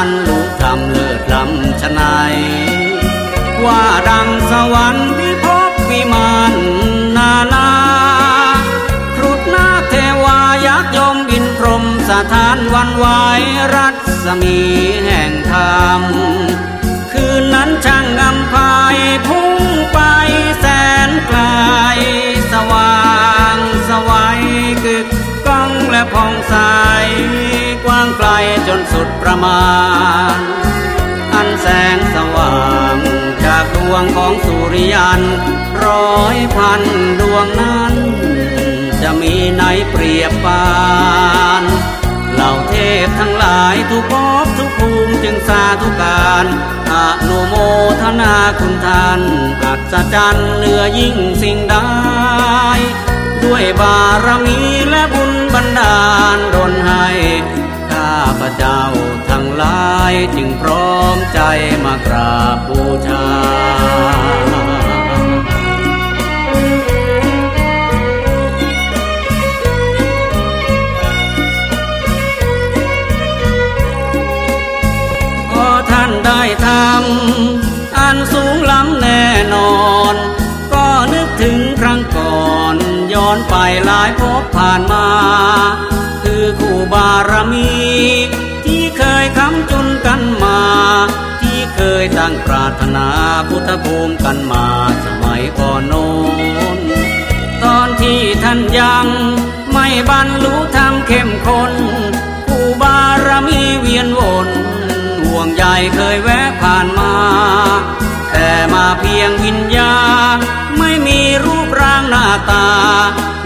ท่านบรลุธรรมเลิศล้ำชนายว่าดังสวรรค์พิภพวิมานนานาครุฑนาเทวายักษ์ยมอินพรมสถานวันไหวรัศมีแห่งธรรม สุดประมาณ อันแสงสว่างจากดวงของสุริยัน ร้อยพันดวงนั้น จะมีไหนเปรียบปานเหล่าเทพทั้งหลายทุกภพทุกภูมิจึงสาธุการอนุโมทนาคุณท่านอัศจรรย์เหนือยิ่งสิ่งใดด้วยบารมีและบุญบันดาลดลให้ เจ้าทั้งหลายจึงพร้อมใจมากราบบูชาพอท่านได้ทำอันสูงล้ำแน่นอน ก็นึกถึงครั้งก่อน ย้อนไปหลายภพผ่านมา ตั้งปรารถนาพุทธภูมิกันมาสมัยก่อนโน้น ตอนที่ท่านยังไม่บรรลุธรรมเข้มข้นผู้บารมีเวียนวนห่วงใยเคยแวะผ่านมา แต่มาเพียงวิญญา ไม่มีรูปร่างหน้าตา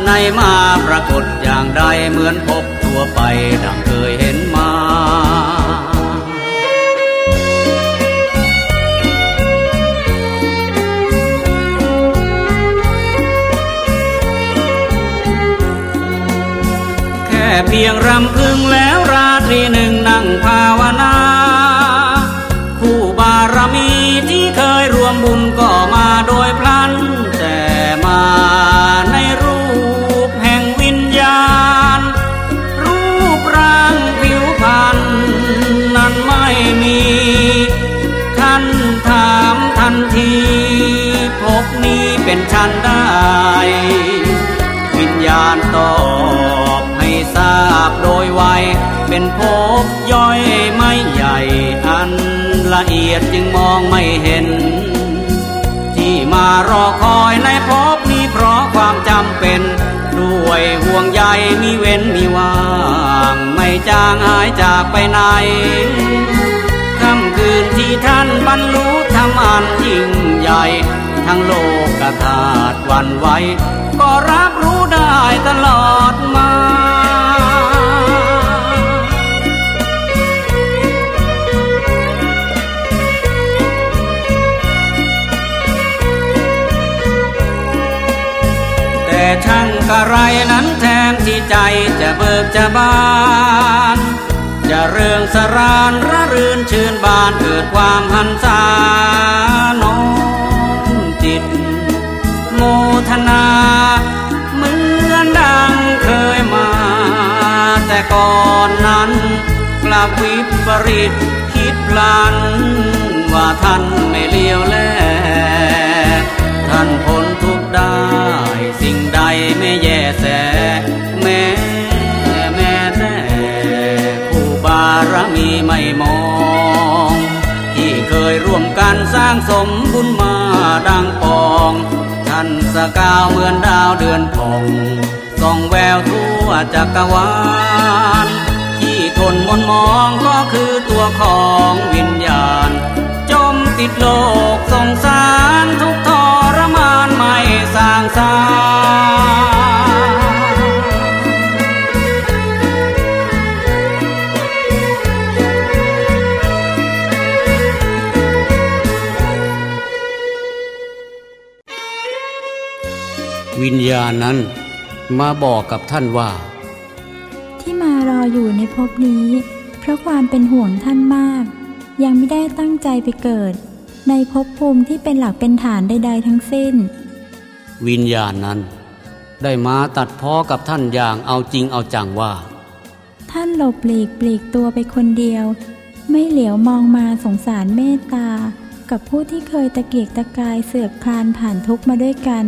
ในมาปรากฏอย่างใดเหมือนพบทั่วไปดังเคยเห็น เพียงรำพึงแล้วราตรีหนึ่ง เป็นภพย่อยไม่ใหญ่อันละเอียดจึงมองไม่เห็น ที่มารอคอยในภพนี้เพราะความจำเป็น ด้วยห่วงใยมีเว้นมีว่าง ไม่จางหายจากไปไหนค่ำคืนที่ท่านบรรลุธรรมอันยิ่งใหญ่ ทั้งโลกกธาตุหวันไหวก็รับรู้ได้ตลอดมา ช่างกะไรนั้นแทนที่ใจจะเบิกจะบาน จะเรืองสรานระรื่นชื่นบานเกิดความหันษาน้อมจิต โมทนาเหมือนดังเคยมา แต่ก่อนนั้นกลับวิปริตคิดพลันว่าท่านางสมบุญมาดังปอง ท่านสกาวเหมือนดาวเดือนผ่องส่องแววทั่วจักรวาล ที่ทนมนมองก็คือตัวของวิญญาณ จมติดโลกสงส วิญญาณนั้นมาบอกกับท่านว่า ที่มารออยู่ในภพนี้ เพราะความเป็นห่วงท่านมาก ยังไม่ได้ตั้งใจไปเกิด ในภพภูมิที่เป็นหลักเป็นฐานใด ๆ ทั้งสิ้น วิญญาณนั้น ได้มาตัดพ้อกับท่านอย่างเอาจริงเอาจังว่า ท่านหลบหลีกปลีกตัวไปคนเดียว ไม่เหลียวมองมาสงสารเมตตา กับผู้ที่เคยตะเกียกตะกายเสือกคลานผ่านทุกข์มาด้วยกัน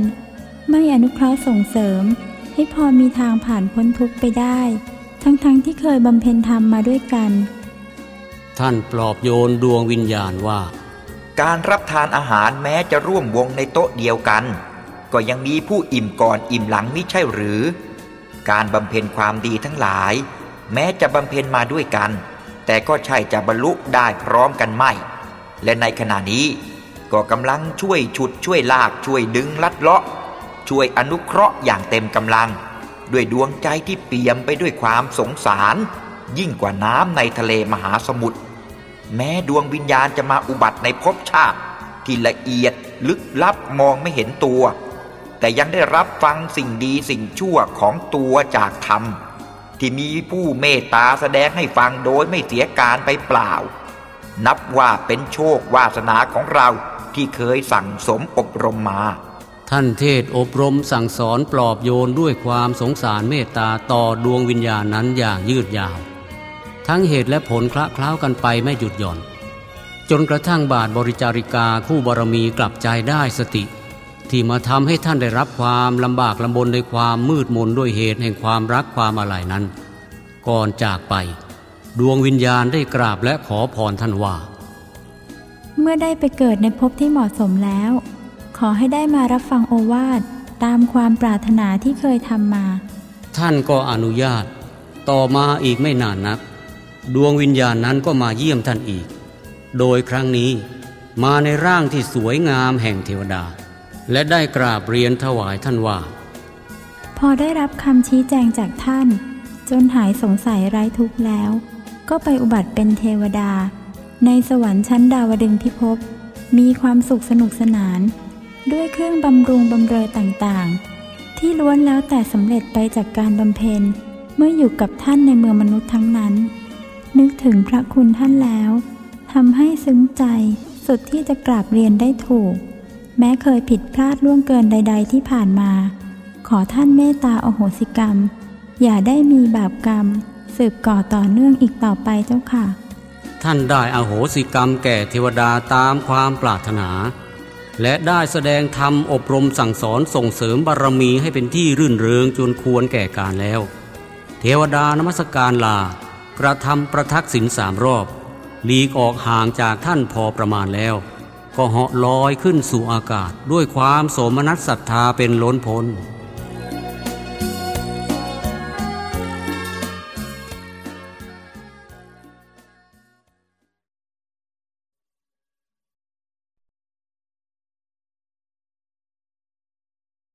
ไม่อนุเคราะห์ส่งเสริม ให้พอมีทางผ่านพ้นทุกข์ไปได้ ทั้งๆทที่เคยบำเพ็ญธรรมมาด้วยกัน ท่านปลอบโยนดวงวิญญาณว่า การรับทานอาหารแม้จะร่วมวงในโต๊ะเดียวกัน ก็ยังมีผู้อิ่มก่อนอิ่มหลังมิใช่หรือ การบำเพ็ญความดีทั้งหลาย แม้จะบำเพ็ญมาด้วยกัน แต่ก็ใช่จะบรรลุได้พร้อมกันไม่ และในขณะนี้ก็กำลังช่วยฉุดช่วยลากช่วยดึงลัดเลาะ ช่วยอนุเคราะห์อย่างเต็มกำลัง ด้วยดวงใจที่เปี่ยมไปด้วยความสงสาร ยิ่งกว่าน้ำในทะเลมหาสมุทรแม้ดวงวิญญาณจะมาอุบัติในภพชาติ ที่ละเอียดลึกลับมองไม่เห็นตัว แต่ยังได้รับฟังสิ่งดีสิ่งชั่วของตัวจากธรรม ที่มีผู้เมตตาแสดงให้ฟังโดยไม่เสียการไปเปล่า นับว่าเป็นโชควาสนาของเราที่เคยสั่งสมอบรมมา ท่านเทศอบรมสั่งสอนปลอบโยนด้วยความสงสารเมตตาต่อดวงวิญญาณนั้นอย่างยืดยาว ทั้งเหตุและผลคละเคล้ากันไปไม่หยุดหย่อน จนกระทั่งบาทบริจาริกาคู่บารมีกลับใจได้สติ ที่มาทำให้ท่านได้รับความลำบากลำบนในความมืดมนด้วยเหตุแห่งความรักความอะไรนั้น ก่อนจากไป ดวงวิญญาณได้กราบและขอพรท่านว่า เมื่อได้ไปเกิดในภพที่เหมาะสมแล้ว อให้ได้มารับฟังโอวาทตามความปรารถนาที่เคยทำมา ท่านก็อนุญาต ต่อมาอีกไม่นานนัก ดวงวิญญาณนั้นก็มาเยี่ยมท่านอีก โดยครั้งนี้มาในร่างที่สวยงามแห่งเทวดา และได้กราบเรียนถวายท่านว่า พอได้รับคำชี้แจงจากท่าน จนหายสงสัยไร้ทุกข์แล้ว ก็ไปอุบัติเป็นเทวดา ในสวรรค์ชั้นดาวดึงส์พิภพมีความสุขสนุกสนาน ด้วยเครื่องบำรุงบำเรอต่างๆ ที่ล้วนแล้วแต่สำเร็จไปจากการบำเพ็ญเมื่ออยู่กับท่านในเมืองมนุษย์ทั้งนั้น นึกถึงพระคุณท่านแล้วทำให้ซึ้งใจสุดที่จะกราบเรียนได้ถูก แม้เคยผิดพลาดล่วงเกินใด ๆ ที่ผ่านมา ขอท่านเมตตาอโหสิกรรม อย่าได้มีบาปกรรม สืบก่อต่อเนื่องอีกต่อไปเจ้าค่ะ ท่านได้อโหสิกรรมแก่เทวดาตามความปรารถนา และได้แสดงธรรมอบรมสั่งสอนส่งเสริมบารมีให้เป็นที่รื่นเริงจนควรแก่การแล้ว เทวดานมัสการลา กระทำประทักษิณสามรอบหลีกออกห่างจากท่านพอประมาณแล้ว ก็เหาะลอยขึ้นสู่อากาศด้วยความโสมนัสศรัทธาเป็นล้นพ้น